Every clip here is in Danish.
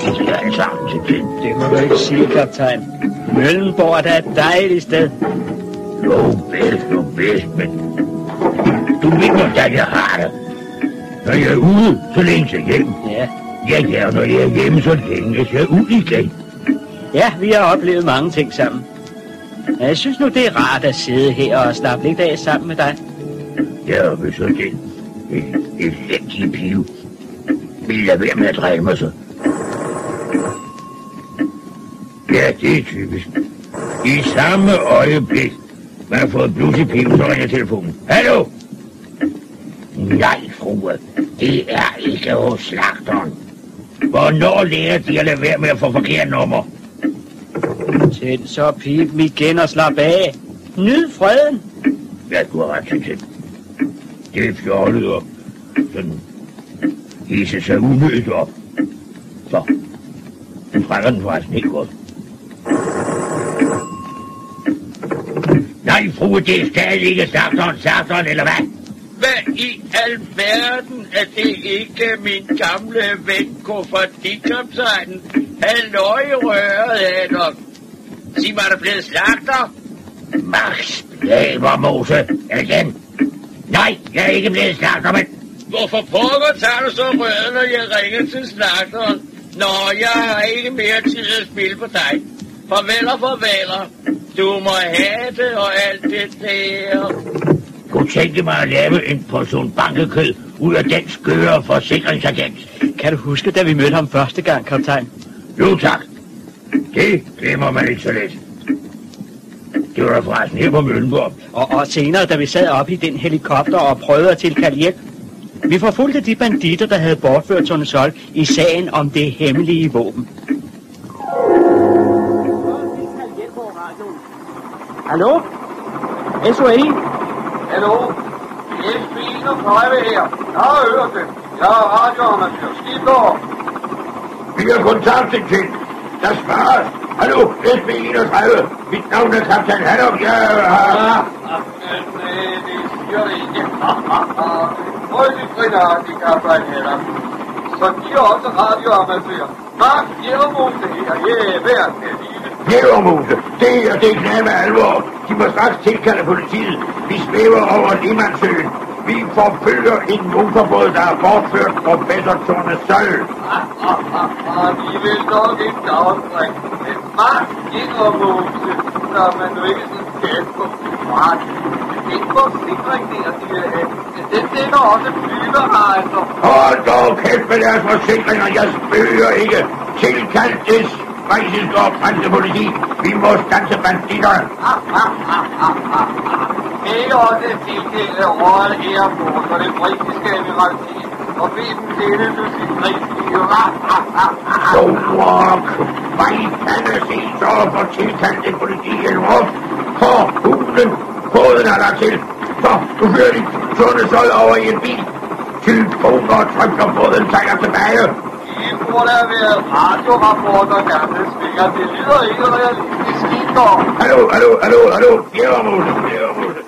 de giver alle sammen til pind. Det må du ikke sige, kaptajn. Møllenborg er da et dejligt sted. Jo, bedst, jo bedst, men... Du ved, hvordan jeg har det. Når jeg er ude, så længes jeg hjem. Ja. Ja, ja, og når jeg er hjemme, så længes jeg ud igen. Ja, vi har oplevet mange ting sammen. Ja, Jeg synes nu, det er rart at sidde her og slappe lidt af sammen med dig. Ja, og så den elendige pive vil lade være med at dreje mig så. Ja, det er typisk. I samme øjeblik, man har fået blus i piven, så ringer telefonen. Hallo? Nej, frue, det er ikke hos slagteren. Hvornår lærer de at lade være med at få forkert nummer? Tænd så pipen igen og slap af. Nyd freden. Ja, du har ret til det. Er fjollet og sådan hisse sig unødigt op. Så, nu trækker den forresten helt godt. Frue, det stadig ikke slagteren, slagteren, eller hvad? Hvad i alverden er det ikke min gamle ven koffertikaptajnen? Halløj røret, Adam. Sig mig, er der blevet slagter? Max Lavermose, igen. Nej, jeg er ikke blevet slagter, men... Hvorfor pokker tager du så røret, når jeg ringer til slagteren? Nå, jeg har ikke mere tid at spille på dig. Farvel og farveler. Du må have det og alt det der. Kunne tænke mig at lave en portion bankekød ud af den skøre forsikringsagent. Kan du huske, da vi mødte ham første gang, kaptajn? Jo, tak. Det glemmer man ikke så let. Det var da forresten her på Møllenborg. Og, og senere, da vi sad oppe i den helikopter og prøvede at tilkalde hjælp. Vi forfulgte de banditter, der havde bortført Tone Sol i sagen om det hemmelige våben. Hallo? SOE? Hallo? Det er Spine og Højve her. Jeg har hørt det. Jeg er radioamatør. Skidt over. Vi har kontakt til Kjeld. Der svares. Hallo, SB 31. Mit navn er kaptajn Haddock. Jeg har... Men øh, det siger det ikke. Frygteligt grinagtigt, kaptajn Hedder. Så de er også radioamatører. Mark Hjelmose her. Ja, hver skal lide. Jævermose, det det er knæ med alvor. De må straks tilkalde politiet. Vi svæver over Limandsøen. Vi forfølger en motorbåd, der har bortført professor Tone Søl. De vil nok ikke dagdring. Men Mark Hjelmose, så er man jo ikke sådan tæt på. Mark, den forsikring der, de vil have, den dækker også flyverejser. Hold dog kæft med deres forsikringer. Jeg spøger ikke. Tilkald det svejsiske og franske politi. Vi må stanse banditterne. Det er også tilkælde Royal Airport for det britiske admiralti. Og bed dem dette til sit rigtige. So walk. Hvad fanden se så for tilkaldt det politi en rum? For hulen. Båden er der til. Så, du fører de sunde sol over i en bil. Telefoner og tryk, og båden sejler tilbage. I burde have radiorapporter, gamle svinger. Det lyder ikke realistisk. Skidt. Hallo, hallo, hallo, hallo. Jævermose, jævermose.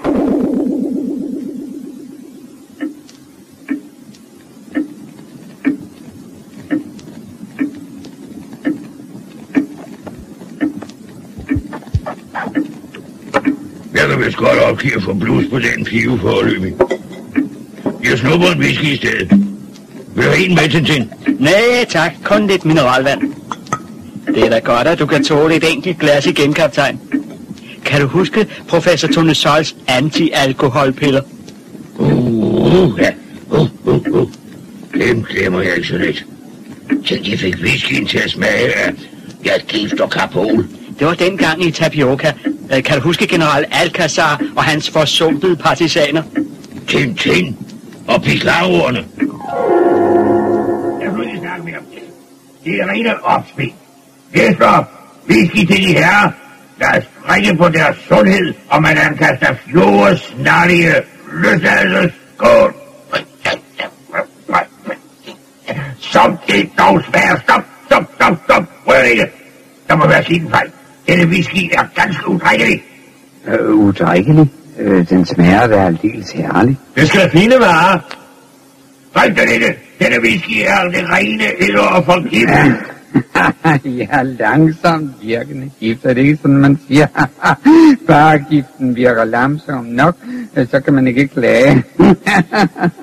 Jeg kan vist godt opgive at få blus på den pive forløbig. Jeg snupper en whisky i stedet. Vil du have en med, Tintin? Nej, tak. Kun lidt mineralvand. Det er da godt, at du kan tåle et enkelt glas igen, kaptajn. Kan du huske professor Tone Sols anti-alkoholpiller? Uh, ja. Uh, uh, uh. Dem glemmer jeg ikke så lidt. Tænk, jeg fik whiskyen til at smage af ja, gift og kapol. Det var dengang i Tapioca. Øh, Kan du huske general Alcazar og hans forsumpede partisaner? Tintin og pislaurerne. Er rene opspil. Jesper, whisky til de herrer, der er strenge på deres sundhed, og man ankaster fjorde snarlige løsladelse. Skål! Som det dog smager. Stop, stop, stop, stop. Rør ikke. Der må være sin fejl. Denne whisky er ganske udrækkelig. Øh, udrækkelig. Øh, den smager da aldeles herlig. Det skal fine være. Drik den ikke. Denne whisky er det rene eller og forgivet. ja, langsomt virkende gift. Er det ikke sådan, man siger? Bare giften virker langsomt nok, så kan man ikke klage.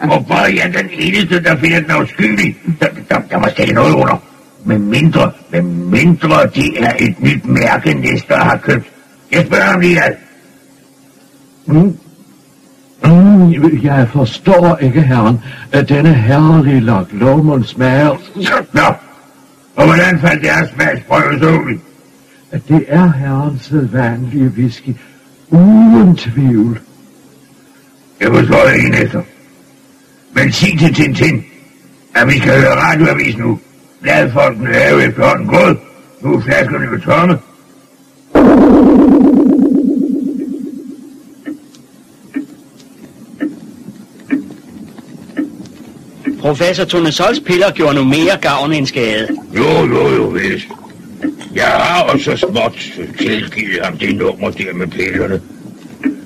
Hvorfor er jeg den eneste, der finder den afskyldig? Der, der, der må stikke noget under. Med mindre, med mindre det er et nyt mærke, Næster har købt. Jeg spørger ham lige alt. Mm. Mm, jeg forstår ikke, herren, at denne herlige lok lovmund smager, Nå, og hvordan faldt deres smagsprøve så ud? at det er herrens sædvanlige whisky, uden tvivl. Jeg forstår det ikke, Næster. Men sig til Tintin, at vi skal høre radioavis nu. Bladfolkene er jo efterhånden gået. Nu er flaskerne jo tomme. Professor Tonesols piller gjorde nu mere gavn end skade. Jo, jo, jo, vist. Jeg har også småt tilgivet ham det nummer der med pillerne.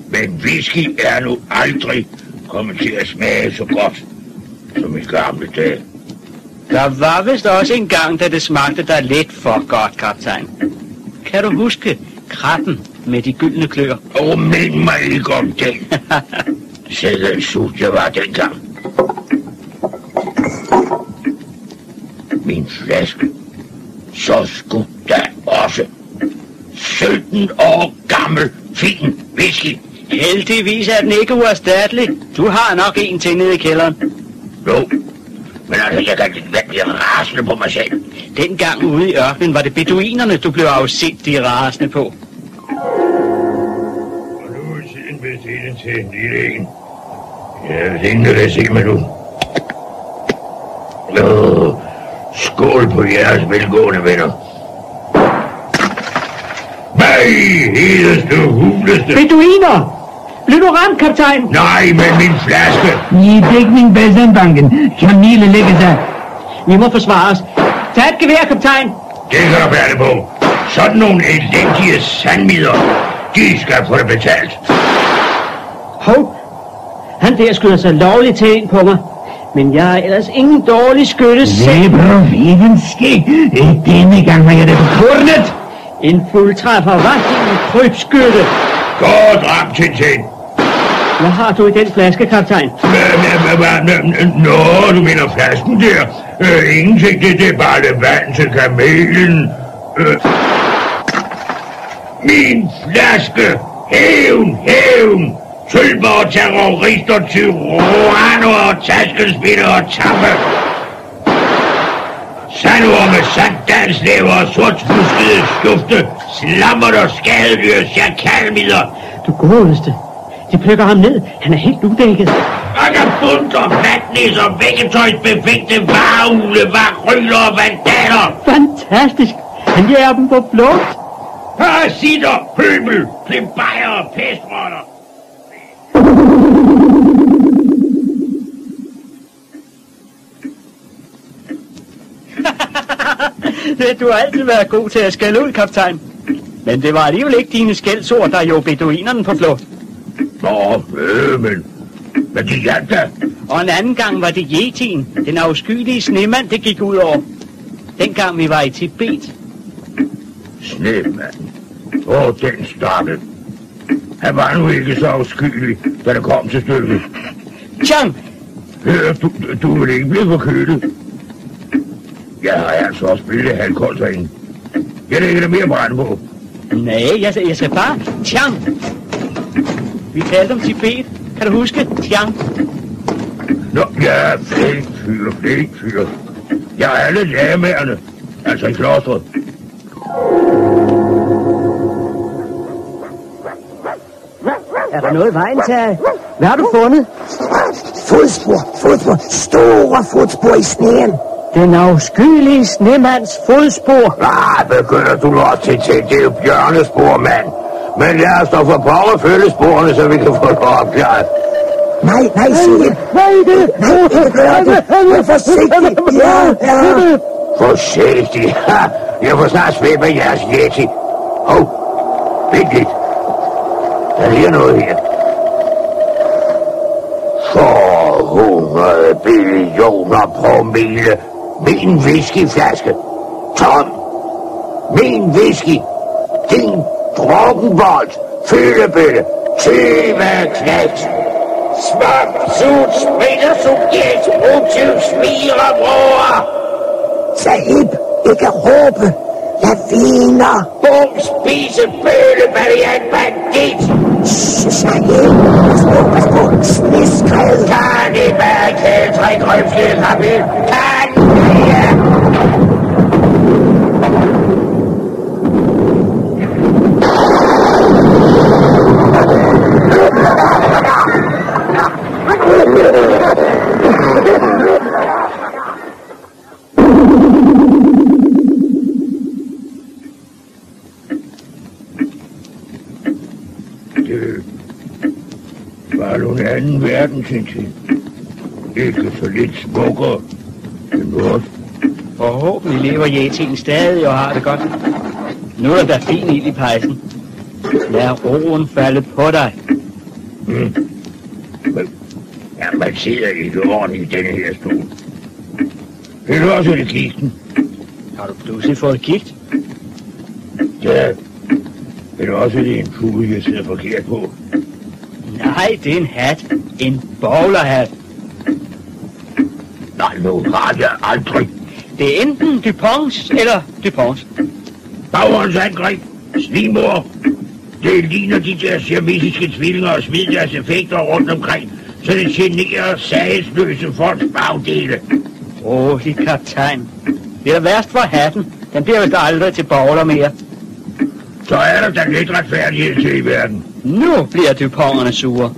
Men whisky er nu aldrig kommet til at smage så godt som i gamle dage. Der var vist også en gang, da det smagte dig lidt for godt, kaptajn. Kan du huske krabben med de gyldne klør? Og mind mig ikke om det. Sikke en sut, jeg var dengang. Min flaske. Så skulle der også 17 år gammel fin whisky. Heldigvis er den ikke uerstattelig. Du har nok en til nede i kælderen. Jo, men altså, jeg kan ikke blive rasende på mig selv. Dengang ude i ørkenen var det beduinerne, du blev afsindig rasende på. Og nu er tiden bestilt til en lille en. Jeg ved ingen, der kan se mig nu. Åh, skål på jeres velgående venner. Nej, hedeste, huleste. Beduiner! Blev du ramt, kaptajn? Nej, men min flaske. I dækning Belsenbanken. Camille lægger sig. Vi må forsvare os. Tag et gevær, kaptajn. Det kan du bære det på. Sådan nogle elendige sandmider, de skal få det betalt. Hov, han der skyder sig lovligt til ind på mig. Men jeg er ellers ingen dårlig skytte selv. Leber skæg. Denne gang har jeg det på kornet. En fuldtræffer var en krybskytte. Godt ramt, Tintin. Hvad har du i den flaske, kaptajn? Nå, du mener flasken der. Øh, ingenting, det, det er bare lidt vand til kamelen. Øh. Min flaske! Hævn, hævn! Sølver, terrorister, tyranner og taskelspitter og tappe. Sandord med sanddalslæver og sortfuskede skufte, slammer og skadedyr, chakalmider. Du godeste. De plukker ham ned. Han er helt udækket. Vagabunder, vatnisser, vækketøjsbefængte vareugle, varryler og vandaler. Fantastisk. Han jager dem på flugt. Parasitter, pøbel, plebejer og pestrotter. Du har altid været god til at skælde ud, kaptajn. Men det var alligevel ikke dine skældsord, der jo beduinerne på flugt. Nå, øh, men... Men de hjalp da. Og en anden gang var det Yetien, den afskyelige snemand, det gik ud over. Dengang vi var i Tibet. Snemand. Åh, den stakkel. Han var nu ikke så afskyelig, da det kom til stykket. Chang! Hør, du, du vil ikke blive forkølet. Jeg har altså også spillet halvkoldt herinde. Jeg lægger der mere brænde på. Nej, jeg, jeg skal bare... Chang! Vi talte om Tibet. Kan du huske? Chang. Nå, jeg er flink fyr, flink fyr. Jeg er alle lægemærerne, altså i klostret. Er der noget i vejen, Terje? Hvad har du fundet? Fodspor, fodspor, store fodspor i sneen. Den afskyelige snemands fodspor. Ah, begynder du også til til, det er jo bjørnespor, mand. Men lad os da få pokker følge sporene, så vi kan få det opklaret. Nej, nej, sig det. Nej, det... Nej, ikke gør det. Vær forsigtig. Ja, ja. Forsigtig. Ha, jeg får snart svæbe af jeres yeti. Hov, vent lidt. Der ligger noget her. For 100 billioner promille. Min whiskyflaske. Tom. Min whisky. Din drukkenbold. Fyldebølle. Tyve knægt. Smap, sut, spritter, subjekt, motiv, smiler, bror. Sahib, ikke råbe. Jeg viner. dogs, bees, and bilberry and bandits. Schaje, Misskalk. Kann ich merken, zwei Teufel, Kapitel. Verden, Tintin. Ikke så lidt smukkere end vores. Forhåbentlig lever Yetien stadig og har det godt. Nu er der fin ild i pejsen. Lad roen falde på dig. Mm. Men, ja, man sidder ikke ordentligt i denne her stol. Det er også i kisten. Har du pludselig fået gigt? Ja. Det er også det en fugl, jeg sidder forkert på. Nej, det er en hat. En bowlerhat. Nej, nu har jeg aldrig. Det er enten Duponts eller Duponts. Bagerens angreb. Snimor. Det ligner de der siamesiske tvillinger og smid deres effekter rundt omkring, så det generer sagsløse folks bagdele. Rolig, kaptajn. Det er værst for hatten. Den bliver vist aldrig til bowler mere. Så er der da lidt retfærdighed til i verden. Nu bliver Duponterne sure.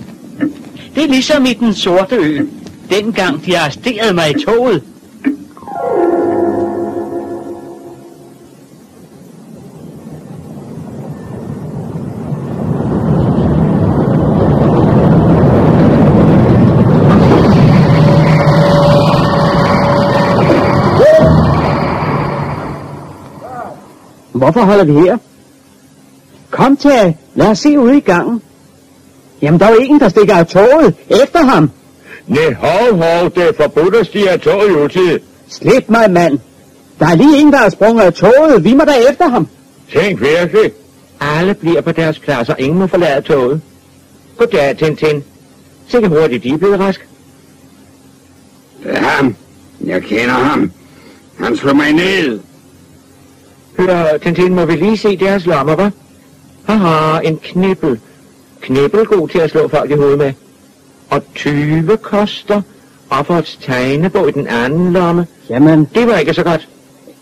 Det er ligesom i den sorte ø. Dengang de arresterede mig i toget. Hvorfor holder vi her? Kom til, lad os se ude i gangen. Jamen, der er jo en, der stikker af toget efter ham. Nej, hov, hov, det er forbudt at stige af toget jo til. Slip mig, mand. Der er lige en, der er sprunget af toget. Vi må da efter ham. Tænk virkelig. Alle bliver på deres pladser. Ingen må forlade toget. Goddag, Tintin. Sikke hurtigt, de er blevet rask. Det er ham. Jeg kender ham. Han slår mig ned. Hør, Tintin, må vi lige se deres lommer, hva'? Haha, en knibbel. Knibbel god til at slå folk i hovedet med. Og 20 koster. Offerets tegnebog i den anden lomme. Jamen, Det var ikke så godt.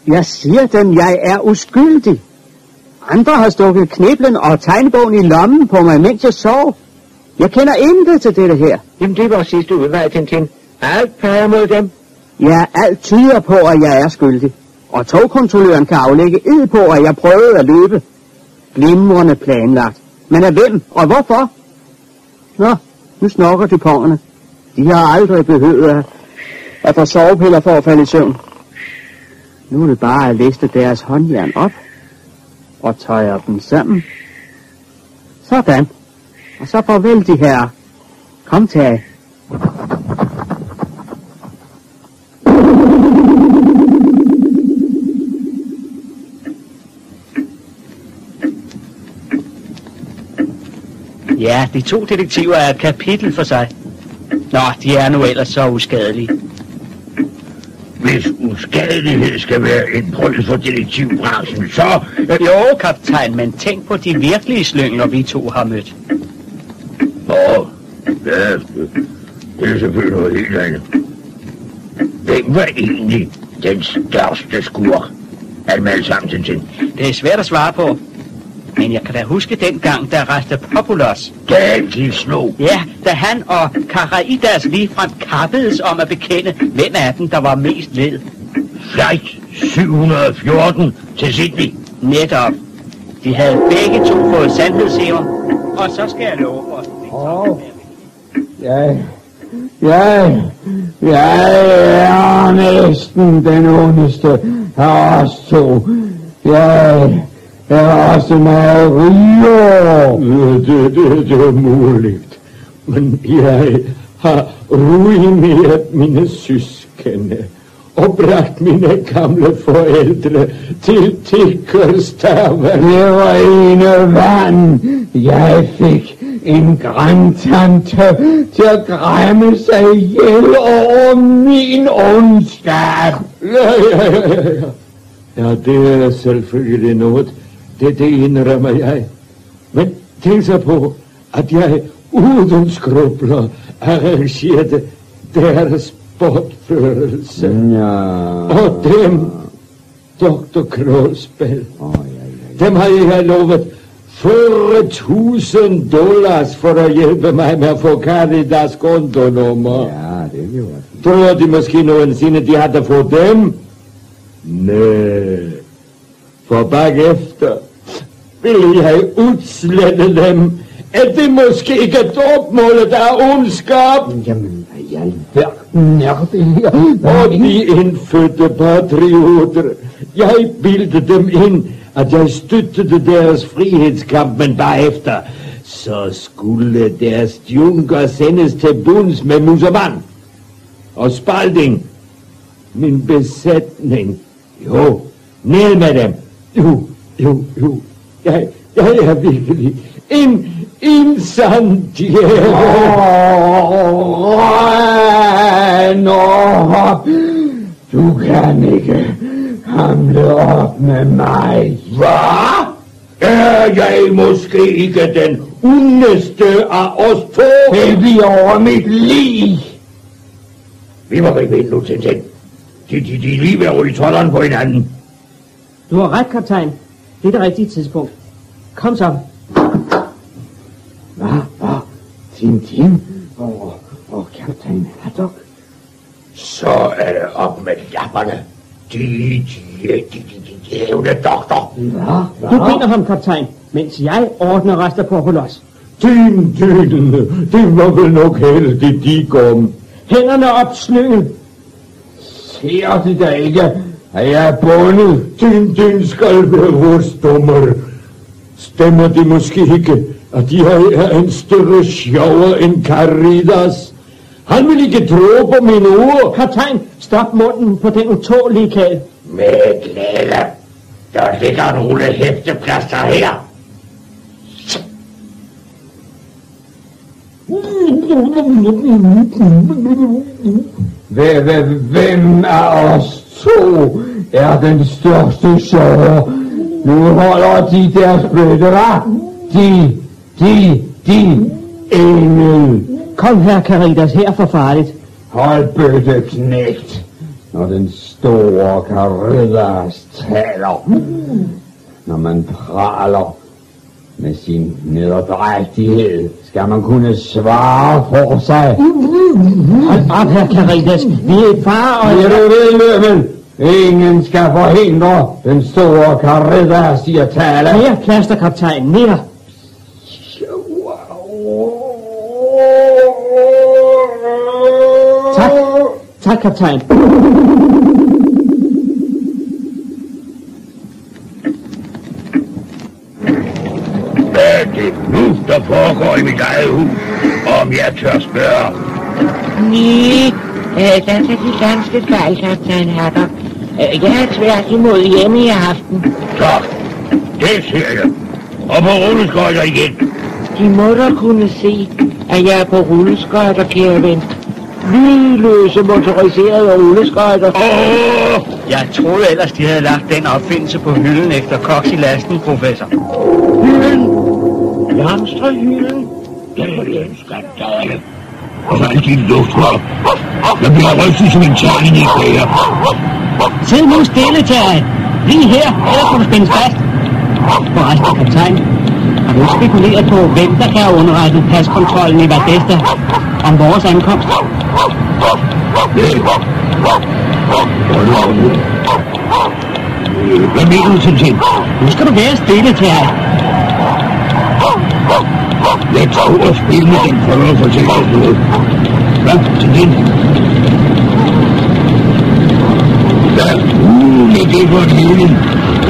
jeg siger dem, jeg er uskyldig. Andre har stukket kniblen og tegnebogen i lommen på mig, mens jeg sov. Jeg kender intet til dette her. Jamen, det var sidste udvej, Tintin. Alt peger mod dem. Ja, alt tyder på, at jeg er skyldig. Og togkontrolløren kan aflægge ed på, at jeg prøvede at løbe. Glimrende planlagt. Men af hvem og hvorfor? Nå, nu snokker de pongerne. De har aldrig behøvet at, at få sovepiller for at falde i søvn. Nu er det bare at liste deres håndjern op og tøjer dem sammen. Sådan. Og så farvel de her. Kom til. Ja, de to detektiver er et kapitel for sig. Nå, de er nu ellers så uskadelige. Hvis uskadelighed skal være en prøve for detektivbranchen, så... Jo, kaptajn, men tænk på de virkelige slyngler, vi to har mødt. Åh, ja, det, er selvfølgelig noget helt andet. Hvem var egentlig den største skurk alle sammen, Tintin? Det er svært at svare på. Men jeg kan da huske dengang, da rejste Populos. Galt de slog. Ja, da han og Karaidas ligefrem kappedes om at bekende, hvem af dem, der var mest led. Flight 714 til Sydney. Netop. De havde begge to fået sandhedsserum. Og så skal jeg love for... Åh. Jeg, jeg, jeg er næsten den ondeste af os to. Jeg er også meget rigere. Det, det, det er muligt. Men jeg har ruineret mine søskende og bragt mine gamle forældre til Tikkerstaven. Det var ene vand. Jeg fik en grandtante til at græmme sig ihjel over min ondskab. Ja, ja, ja, ja, ja. Ja, det er selvfølgelig noget. Det, det indrømmer jeg. Men tænk så på, at jeg uden skrubler arrangerede deres bortførelse. Ja. Og dem, Dr. Krogsbæl, Åh, ja, ja, dem har jeg lovet 40.000 dollars for at hjælpe mig med at få Caritas kontonummer. ja. det gjorde det. Tror de måske nogensinde, de hadde fået dem? Nej. For bagefter ville jeg udslette dem, at det måske ikke er opmålet af ondskab. Jamen, hvad i alverden er det her? Og de indfødte patrioter. Jeg bildede dem ind, at jeg støttede deres frihedskamp, men bagefter så skulle deres junker sendes til bunds med musermand og spalding. Min besætning. Jo, ned med dem. Jo, jo, jo. Jeg, jeg er virkelig en, en sand djævel. Op! Du kan ikke hamle op med mig. Hvad? Er jeg måske ikke den ondeste af os to? Bliver over mit liv. Vi må gribe ind nu, Tintin. De, de, de lige ved at ryge på hinanden. Du har ret, kaptajn. Det er det rigtige tidspunkt. Kom så. Hvad? Hvad? Tintin? Og, og kaptajn Haddock? Så er det op med lapperne. De, de, de, de, de djævle doktor. Hvad? Du binder ham, kaptajn, mens jeg ordner rester på Holos. Din dynene, det var vel nok heldigt, de kom. Hænderne op, slyngel. Ser de da ikke, at jeg er bundet? Din, din skal være vores dommer. Stemmer det måske ikke, at jeg er en større sjovere end Caritas? Han vil ikke tro på mine ord. Kaptajn, stop munden på den utålige kald. Med glæde. Der ligger nogle hæfteplaster her. Hvem, hvem, hvem af os to er den største sjove? Nu holder de deres bøtte, hva'? De, de, de, engel. Kom her, Caritas, her for farligt. Hold bøtte, knægt, når den store Caritas taler. Når man praler med sin nederdrægtighed, skal man kunne svare for sig. Hold op her, Caritas. Vi er far og... Bliver du ved, løven? Ingen skal forhindre den store Caritas i at tale. Mere plaster, kaptajn. Mere. Tak. Tak, kaptajn. Hus? Om jeg tør spørge. Nej, øh, der er de ganske fejl, kaptajn Haddock. Øh, jeg er tvært imod hjemme i aften. Så, det ser jeg. Og på rulleskøjter igen. De må da kunne se, at jeg er på rulleskøjter, kære ven. Lydløse motoriserede rulleskøjter. Åh, Jeg troede ellers, de havde lagt den opfindelse på hylden efter koks i lasten, professor. hylden. Blomsterhylden. Det er det en skandale. Og så alle de luftrør. Jeg bliver rystet som en terning i kære. Sid nu stille, Terje. Lige her, ellers må du spændes fast. Forresten, kaptajn. Har du spekuleret på, hvem der kan have underrettet paskontrollen i Valdesta om vores ankomst? Hvad mener du, Tintin? Nu skal du være stille, Terje. Jeg tror, at og spille med den prøve for sikkerhedsbud. Hvad, til din? Hvad uh, er det for en hylden?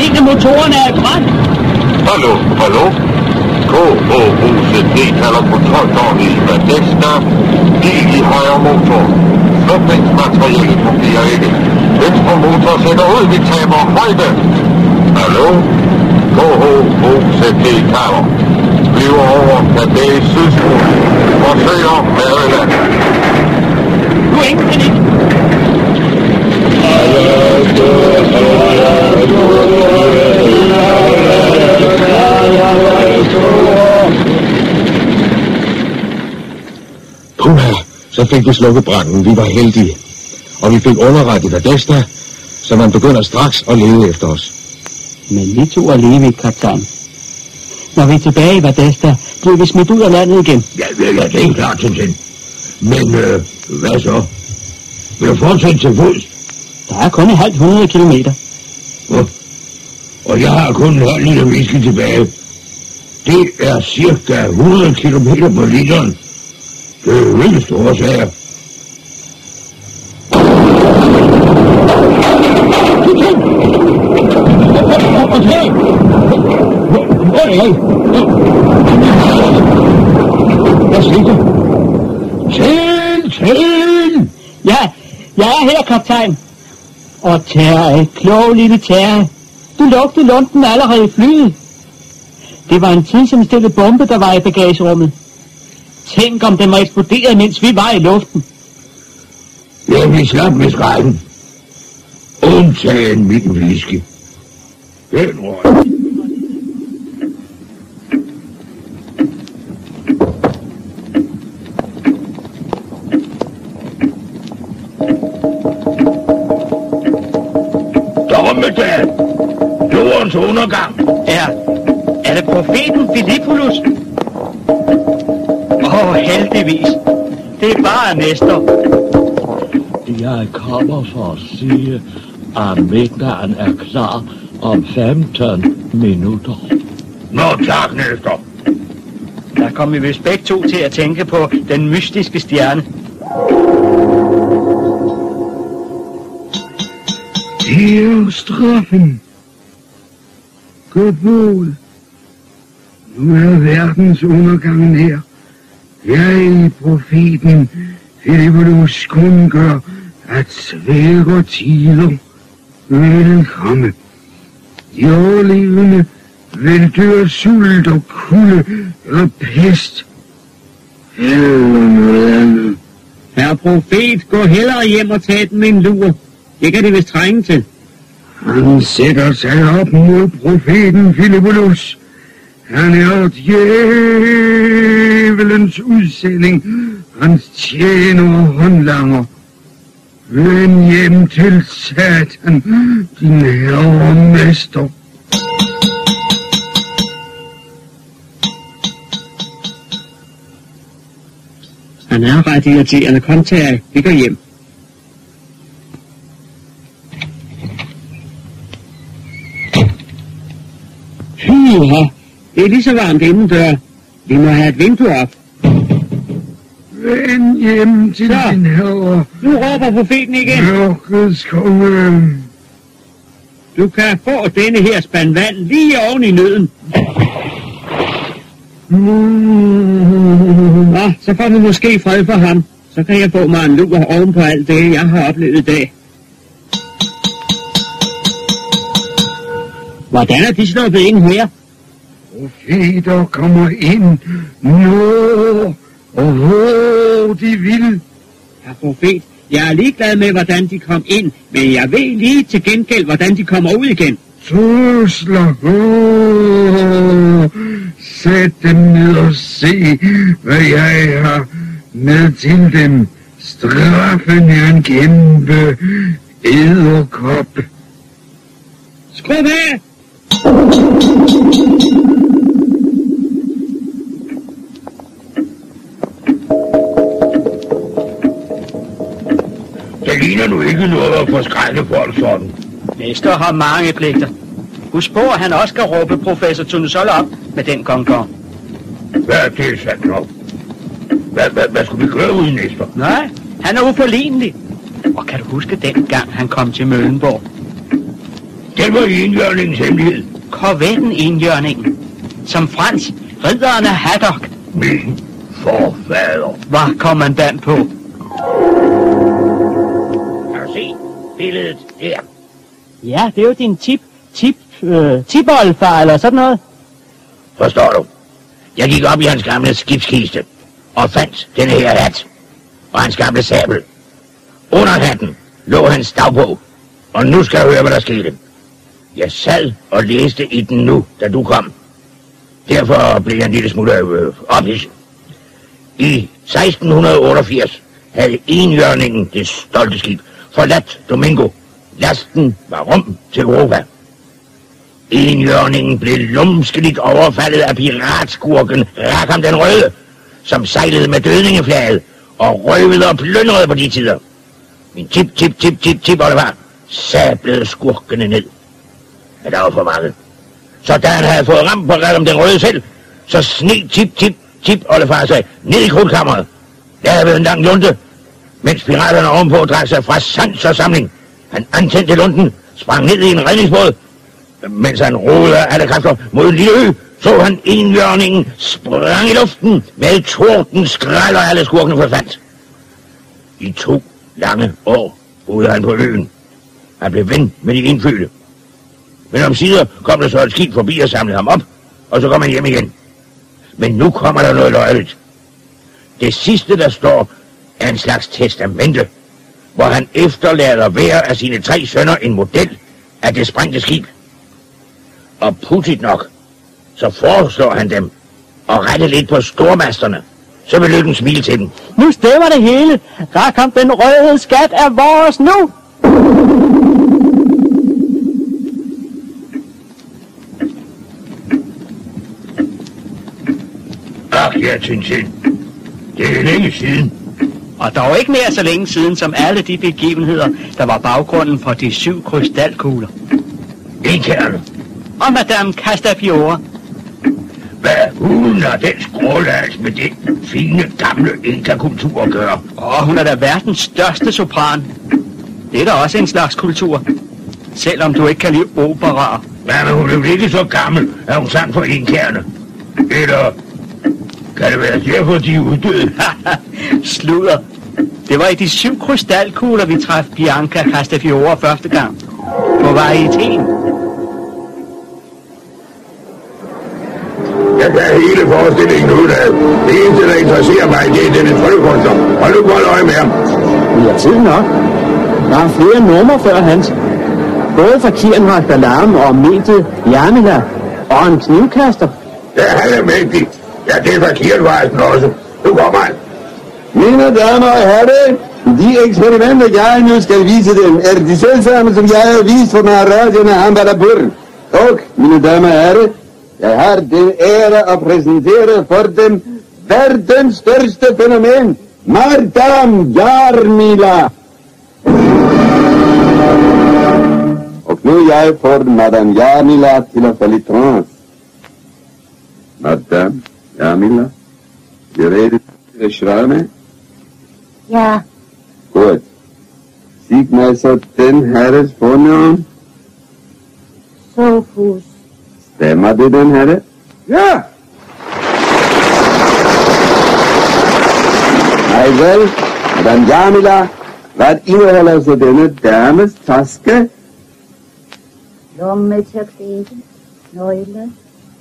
En af motorerne er i. Hallo, hallo? KH-huset, det kalder på 12 år i Bethesda. Bil i højre motor. Slutningsmaterialet fungerer ikke. Venstre motor sætter ud, vi taber højde. Hallo? KH-huset, det kalder. Flyver over Cathay Sydspor. Forsøger Maryland. Nu er ingen panik. Puha, så fik vi slukket branden. Vi var heldige. Og vi fik underrettet Adesta, så man begynder straks at lede efter os. Men vi to er leve, kaptajn. Når vi er tilbage i Vadesta, bliver vi smidt ud af landet igen. Ja, ja, det er klart, Tintin. Men øh, hvad så? Vil du fortsætte til fods? Der er kun et halvt 100 kilometer. Ja. Og jeg har kun en halv liter whisky tilbage. Det er cirka 100 kilometer på literen. Det er jo ikke store sager. Hvad skete Tjen, Ja, jeg er her, kaptajn. Og Terje, klog lille Terje. Du lugtede lunden allerede i flyet. Det var en tidsindstillet bombe, der var i bagagerummet. Tænk, om den var eksploderet, mens vi var i luften. Ja, vi slap med skrækken. Undtagen min whisky. Den røg. Jordens undergang! Er, er det profeten Filippulus? Åh, oh, heldigvis. Det er bare Nestor. Jeg kommer for at sige, at middagen er klar om 15 minutter. Nå, tak, Nestor. Der kom vi vist begge to til at tænke på den mystiske stjerne. Det er jo straffen. Gå. Nu er verdens undergang her. Jeg, profeten Filippus, kun gør, at svære tider vil komme. De overlevende vil dø af sult og kulde og pest. Eller noget andet. Herre profet, gå hellere hjem og tag den en lur. Det kan det vist trænge til. Han sætter sig op mod profeten Filippus. Han er djævelens udsending, hans tjener og håndlanger. Vend hjem til satan, din herre og mester. Han er ret irriterende. Kom til Vi går hjem. Hyha, det er lige så varmt indendør. Vi må have et vindue op. Vend hjem til Så. din herre, Nu råber profeten igen. mørkets konge. Du kan få denne her spand vand lige oven i nøden. Nå, så får du måske fred for ham. Så kan jeg få mig en lur oven på alt det, jeg har oplevet i dag. Hvordan er de sluppet ind her? Profeter kommer ind, når og hvor de vil. Herre profet, jeg er ligeglad med, hvordan de kom ind, men jeg ved lige til gengæld, hvordan de kommer ud igen. Trusler, åh, sæt dem ned og se, hvad jeg har med til dem. Straffen er en kæmpe æderkop. Skru af! Ligner nu ikke noget at forskrække folk sådan. Nestor har mange pligter. Husk på, at han også skal råbe professor Tunesol op med den gongong. Hvad er det sandt nok? Hvad, hvad, hvad skulle vi gøre uden Nestor? Nej, han er uforlignelig. Og kan du huske den gang, han kom til Møllenborg? Det var enhjørningens hemmelighed. Korvetten enhjørningen. Som Frans, ridderen af Haddock. Min forfader. Var kommandant på. Billedet, Ja, det er jo din tip, tip, øh, tipoldfar eller sådan noget. Forstår du? Jeg gik op i hans gamle skibskiste og fandt denne her hat og hans gamle sabel. Under hatten lå hans dagbog, og nu skal jeg høre, hvad der skete. Jeg sad og læste i den nu, da du kom. Derfor blev jeg en lille smule øh, ophidset. I 1688 havde enhjørningen, det stolte skib, forladt Domingo. Lasten var rum til Europa. Enhjørningen blev lumskeligt overfaldet af piratskurken Rakam den Røde, som sejlede med dødningeflaget og røvede og plyndrede på de tider. Min tip, tip, tip, tip, tip, Oliver, sablede skurkene ned. Men der var for mange. Så da han havde fået ramt på Rakam den Røde selv, så sne tip, tip, tip, Oliver sig ned i krudkammeret. Der havde en lang lunte, mens piraterne ovenpå drak sig fra sans og samling. Han antændte lunden, sprang ned i en redningsbåd, mens han roede alle kræfter mod en lille ø, så han indjørningen sprang i luften med torden skrald og alle skurkene forfandt. I to lange år boede han på øen. Han blev ven med de indfødte. Men om sider kom der så et skib forbi og samlede ham op, og så kom han hjem igen. Men nu kommer der noget løjeligt. Det sidste, der står, er en slags testamente, hvor han efterlader hver af sine tre sønner en model af det sprængte skib. Og pudsigt nok, så foreslår han dem at rette lidt på stormasterne. Så vil lykken smile til dem. Nu stemmer det hele. Rakam den røde skat er vores nu. Ach ja, Tintin. Det er længe siden. Og dog ikke mere så længe siden, som alle de begivenheder, der var baggrunden for de syv krystalkugler. Indkærne. Og Madame Castafiore. Hvad hun har den skrålans med den fine gamle inkakultur at gøre? Og hun er da verdens største sopran. Det er da også en slags kultur. Selvom du ikke kan lide operaer. Ja, men hun er ikke så gammel, at hun sang for indkærne. Eller kan det være derfor, de er uddøde? Sludder. Det var i de syv krystalkugler, vi traf Bianca Castafiore første gang. På vej i Athen. Jeg kan hele forestillingen ud af. Det eneste, der interesserer mig, det er denne tryllekunstner. Hold nu godt øje med ham. Vi har tid nok. Der er flere numre før hans. Både fra Kirnrak Alarm og mediet Jamila og en knivkaster. Ja, han er mægtig. Ja, det er fra Kirnvejsen også. Nu kommer han. Mine damer og herrer, de eksperimenter, jeg nu skal vise dem, er de selv samme, som jeg har vist for Maharajan af Ambalapur. Og, mine damer og herrer, jeg har den ære at præsentere for dem verdens største fænomen, Madame Jarmila. Og nu jeg får Madame Jarmila til at falde i trance. Madame Jarmila, you ready til at shrine? Ja, Godt. Sig mig så den herres fornavn. Sofus. Stemmer det den herre? Ja! Nej vel, Madame Jamila, hvad indeholder så denne dames taske? Lommetørklæde, nøgle,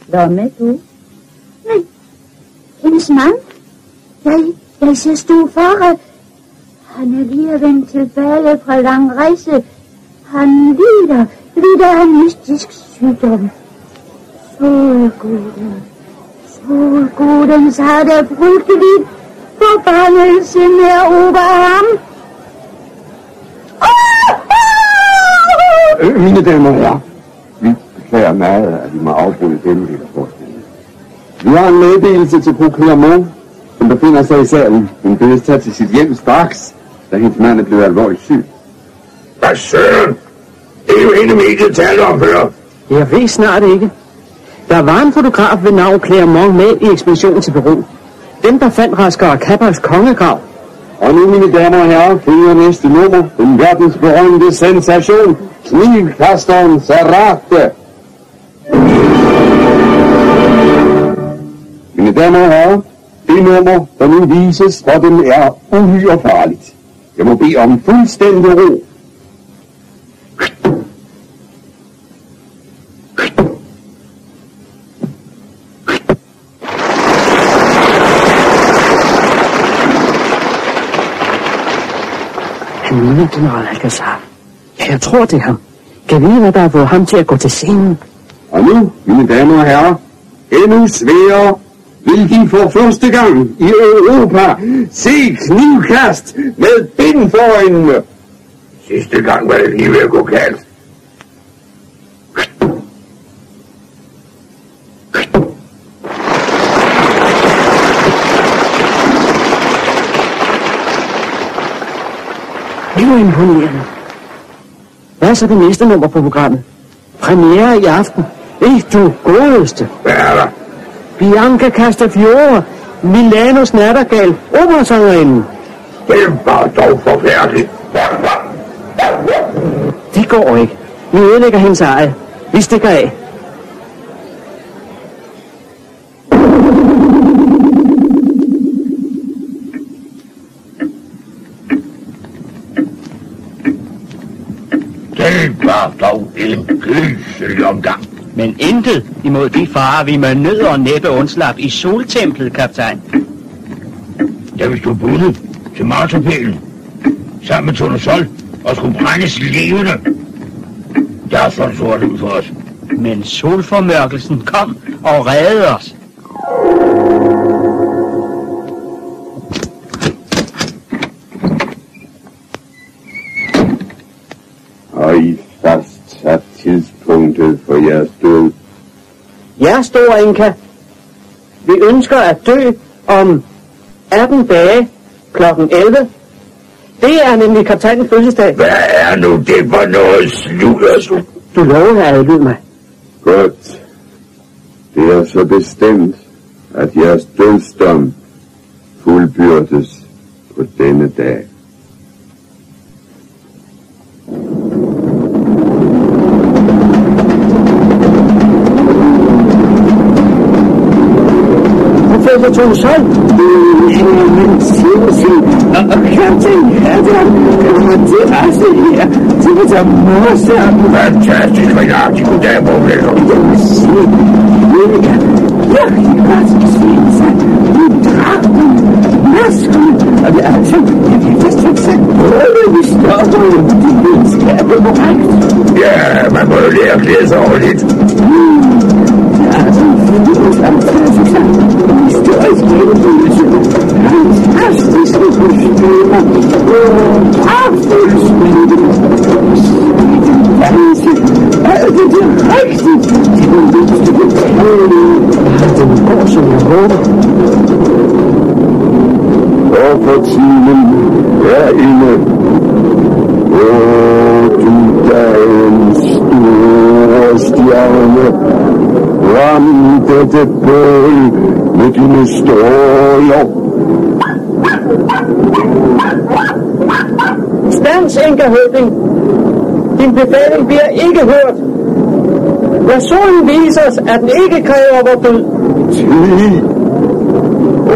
lommedu. Men, hendes mand? Jeg, jeg ser stor fare. Han er lige at vende tilbage fra lang rejse. Han lider, lider af mystisk sygdom. Solguden, solguden, så har der frygteligt forbandelse med at over ham. Øh, mine damer og herrer, vi beklager meget, at vi må afbryde denne lille forestilling. Vi har en meddelelse til fru Clermont, som befinder sig i salen. Hun bedes tage til sit hjem straks, da hendes mand er blevet alvorligt syg. Hvad søren? Det er jo hende mediet taler om før. Jeg ved snart ikke. Der var en fotograf ved navn Clermont med i ekspeditionen til Peru. Den, der fandt Rasker Kappers kongegrav. Og nu, mine damer og herrer, følger næste nummer, den verdensberømte sensation, knivkasteren Sarate. Mine damer og herrer, det nummer, der nu vises for dem, er uhyre farligt. Jeg må bede om fuldstændig ro. Han ligner general Alcazar. Ja, jeg tror, det er ham. Kan vide, hvad der har fået ham til at gå til scenen? Og nu, mine damer og herrer, endnu sværere vil de for første gang i Europa se knivkast med bind for øjnene. Sidste gang var det lige ved at gå galt. Det var imponerende. Hvad er så det næste nummer på programmet? Premiere i aften. Ikke du godeste. Hvad er der? Bianca Castafiore, Milanos nattergal, operasangerinden. Det var dog forfærdeligt. Det går ikke. Vi ødelægger hendes eje. Vi stikker af. Det var dog en gyselig omgang. Men intet imod de farer, vi med nød og næppe undslap i soltemplet, kaptajn. Da vi stod bundet til martopælen, sammen med Tone Sol, og skulle brændes levende. Der er sådan sort ud for os. Men solformørkelsen kom og reddede os. For jeres død? Ja, store Inka. Vi ønsker at dø om 18 dage kl. 11. Det er nemlig kaptajnens fødselsdag. Hvad er nu det for noget sludder? Du lover at adlyde mig. Godt. Det er så bestemt, at jeres dødsdom fuldbyrdes på denne dag. Professor Tone Sol. Men sindssygt. Og, og kaptajn Adam kommer til os her. Til at tage morsomt. Fantastisk rigtigt. Goddag, professor. Jamen se. Monika. Jeg kan godt se sig. I dragten. Masken. Overziehen, erinnern, Ram dette bål med dine stråler. Stands, Inka Høvding. Din befaling bliver ikke hørt. Lad solen vise os, at den ikke kræver vor død. Tid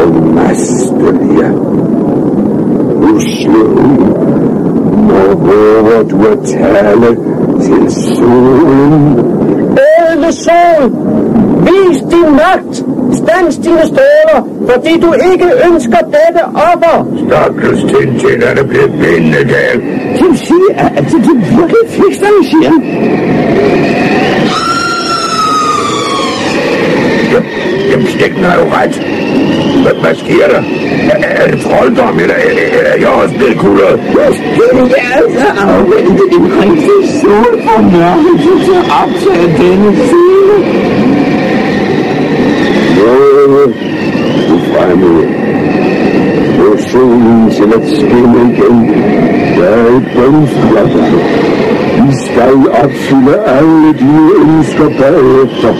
og mastelige. Usle Hvor våger du at tale til solen? Ædle sol, vis din magt. Stands dine stråler, fordi du ikke ønsker dette offer. Stakkels Tintin er det blevet bindende galt. Det siger, at det er virkelig fikst, hvad I siger. Jamen, stikken har jo ret. Hvad, hvad sker der? Er, er det trolddom, eller er, jeg også blevet kuldret? Jeg skal altså afvente en rigtig solformørkelse til at optage denne scene. Noget du fremmede. Få solen til at skinne igen. Jeg bønsker dig. Vi skal opfylde alle dine ønsker bagefter.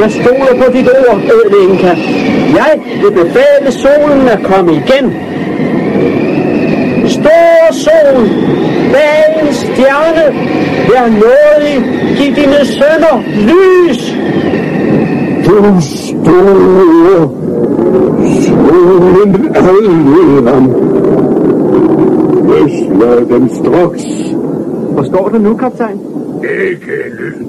Jeg stoler på dit ord, ædle Inka. Jeg vil befale solen at komme igen. Stor sol, dagens stjerne, vær nådig, giv dine sønner lys. Du store solen adlyder ham. Løslad dem straks. står du nu, kaptajn? Ikke en lyd.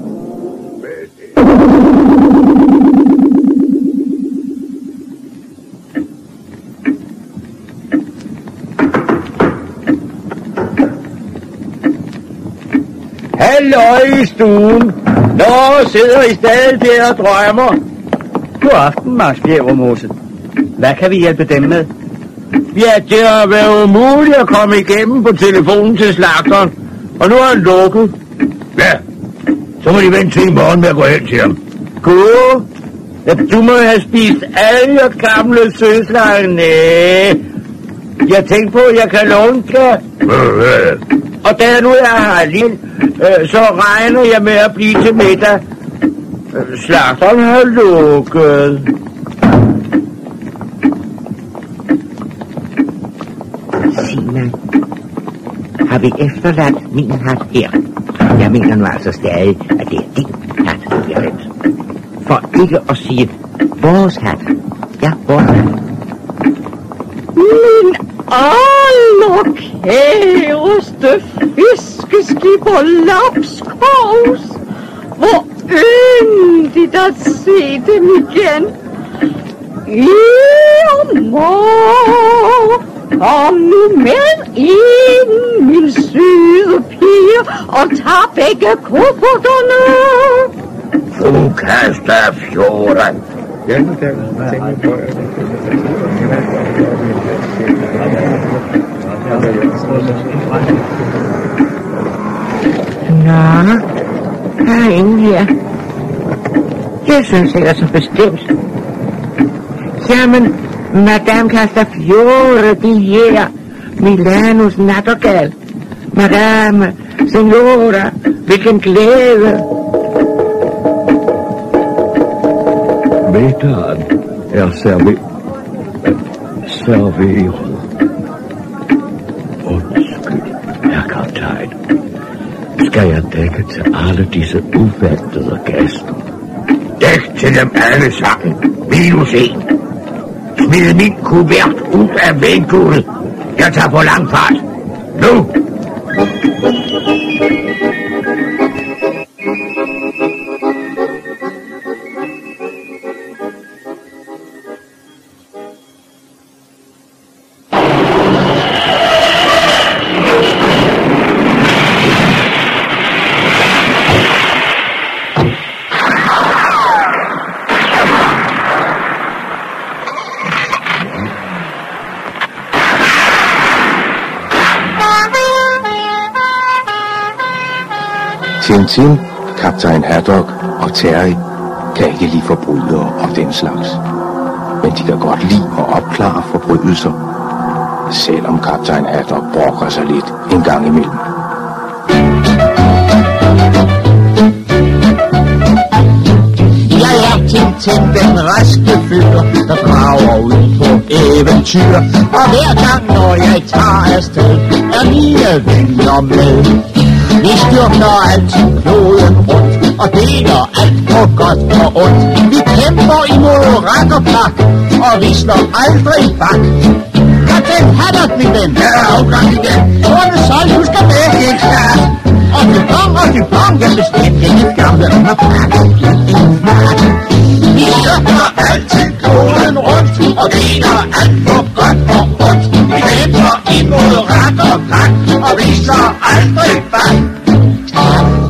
Halløj i stuen. Nå, sidder I stadig der og drømmer? God aften, Max Bjergermose. Hvad kan vi hjælpe dem med? Ja, det har været umuligt at komme igennem på telefonen til slagteren. Og nu er han lukket. Ja, så må de vente til i morgen med at gå hen til ham. Gud, ja, du må have spist alle jer gamle søslager. Næh. Jeg tænkte på, at jeg kan låne dig. Og da nu er her alene, øh, så regner jeg med at blive til middag. Øh, Slagteren har lukket. Sig mig, har vi efterladt min hat her? Jeg mener nu altså stadig, at det er din hat, vendt. For ikke at sige vores hat. Ja, vores hat. Min allerkæreste fiskeskipper Lapskraus. Hvor yndigt at se dem igen. Irmor, kom nu med ind, min syde pige, og tag begge kufferterne. Fru kaster fjorden. Nå, der er ingen her. Jeg synes ellers så bestemt. Jamen, Madame Castafiore, de her, Milanus nattergal. Madame, Signora, hvilken glæde. Middagen er serve... serveret. Undskyld, herr kaptajn. Skal jeg dække til alle disse uventede gæster? Til dem alle sammen. Minus en. Smid min kuvert ud af vinduet. Jeg tager på lang fart. Nu! Tintin, kaptajn Haddock og Terry kan ikke lide forbrydere og den slags. Men de kan godt lide at opklare forbrydelser, selvom kaptajn Haddock brokker sig lidt en gang imellem. Jeg er Tintin, den raske fyr, der drager ud på eventyr. Og hver gang, når jeg tager afsted, er mine venner med. Vi styrker altid kloden rundt, og deler alt på godt og ondt. Vi kæmper imod rak og plak, og vi slår aldrig bak. Kaptajn Haddock, min ven. Ja, afgang igen. Ordne sol, du skal med. Helt klart. Og det kom, og det kom, jeg bestemte ikke gamle underpak. Vi styrker altid kloden rundt, og deler alt på godt og ondt. Vi kæmper imod ret og ret og viser aldrig bak.